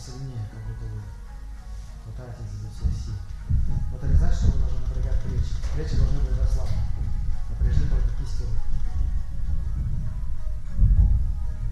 сильнее, как будто вы хватаетесь за все силы. Но это значит, что вы должны напрягать плечи. Плечи должны быть расслаблены. Напряжены только кисти рук.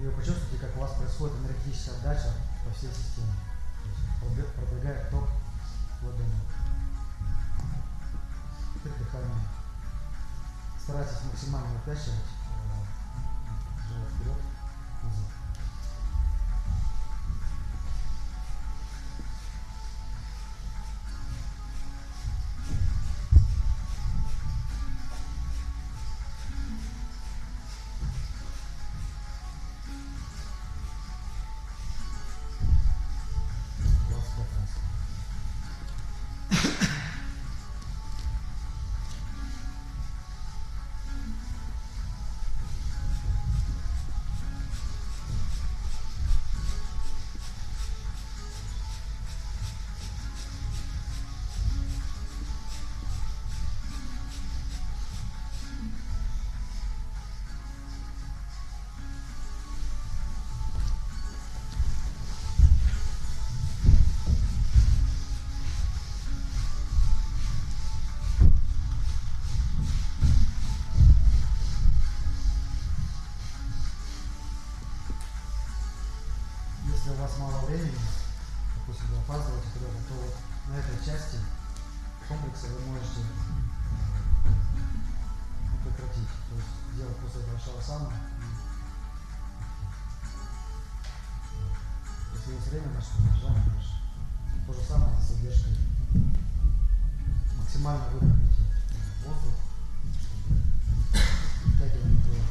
И вы почувствуете, как у вас происходит энергетическая отдача по всей системе. Продвигает ток вплоть до ног. Теперь дыхание. Старайтесь максимально выпячивать э, живот вперед, назад. И- вот. Если есть время, значит продолжаем дальше. То же самое с задержкой. Максимально выдохните воздух, чтобы втягивание было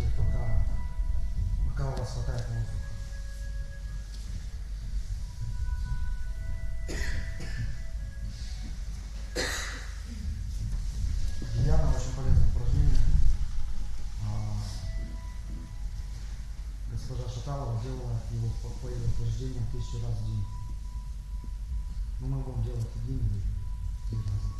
Делайте, пока, пока у вас хватает воздуха. А, по ее утверждениям тысячу раз в день. Но мы будем делать один или три раза.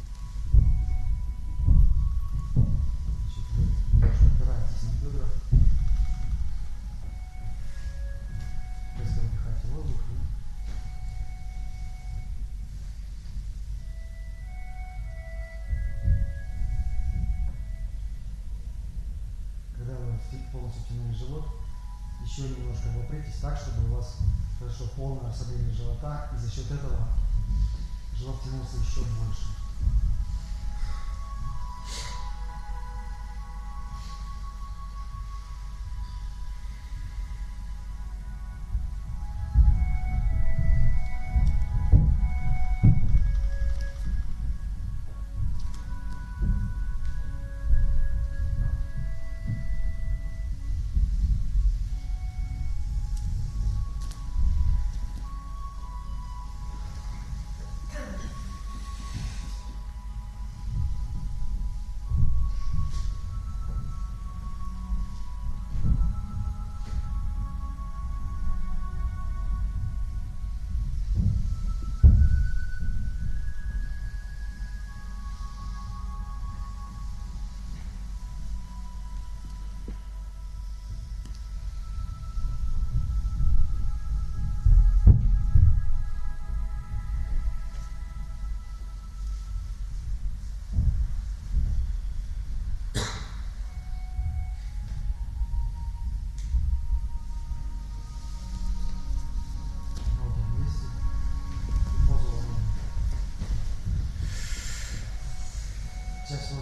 Еще немножко вопритесь так, чтобы у вас произошло полное расслабление живота, и за счет этого живот тянулся еще больше.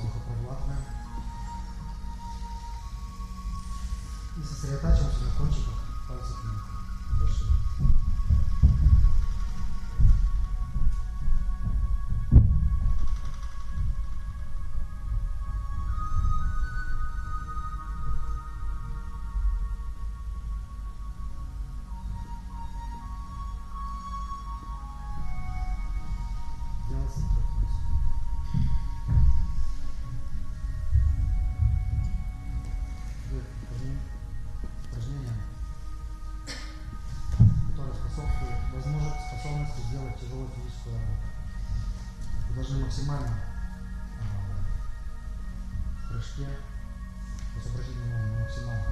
воздуха прохладно. И сосредотачиваемся на кончиках пальцев ног. Больших. может способностью сделать тяжелую физическую работу. Вы должны максимально а, в прыжке, вот обратите внимание на максимально.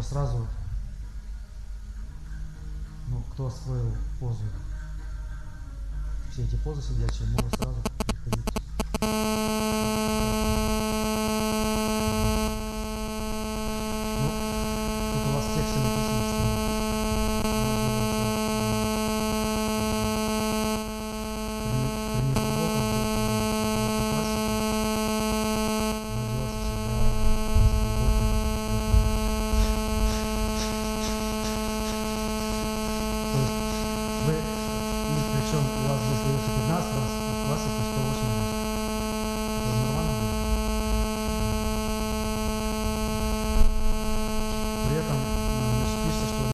уже сразу, ну, кто освоил позу, все эти позы сидячие, можно сразу приходить.